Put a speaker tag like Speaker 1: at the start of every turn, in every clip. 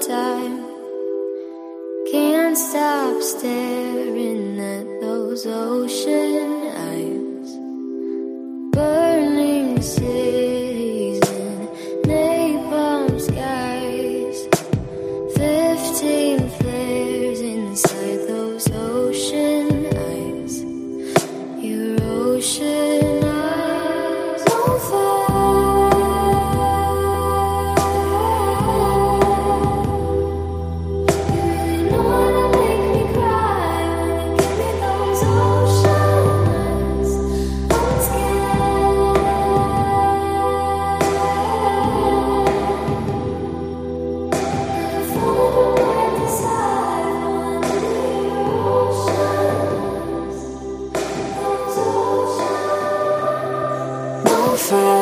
Speaker 1: sometime. Can't stop staring at those oceans. fire.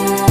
Speaker 1: Thank you.